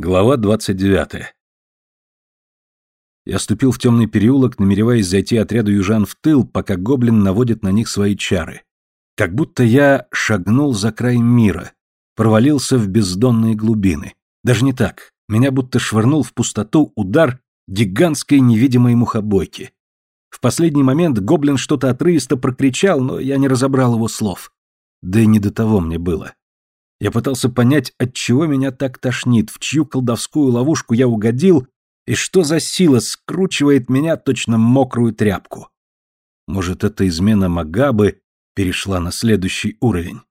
Глава 29. Я ступил в темный переулок, намереваясь зайти отряду южан в тыл, пока гоблин наводит на них свои чары. Как будто я шагнул за край мира, провалился в бездонные глубины. Даже не так. Меня будто швырнул в пустоту удар гигантской невидимой мухобойки. В последний момент гоблин что-то отрывисто прокричал, но я не разобрал его слов. Да и не до того мне было. Я пытался понять, от чего меня так тошнит, в чью колдовскую ловушку я угодил, и что за сила скручивает меня точно мокрую тряпку. Может, эта измена Магабы перешла на следующий уровень.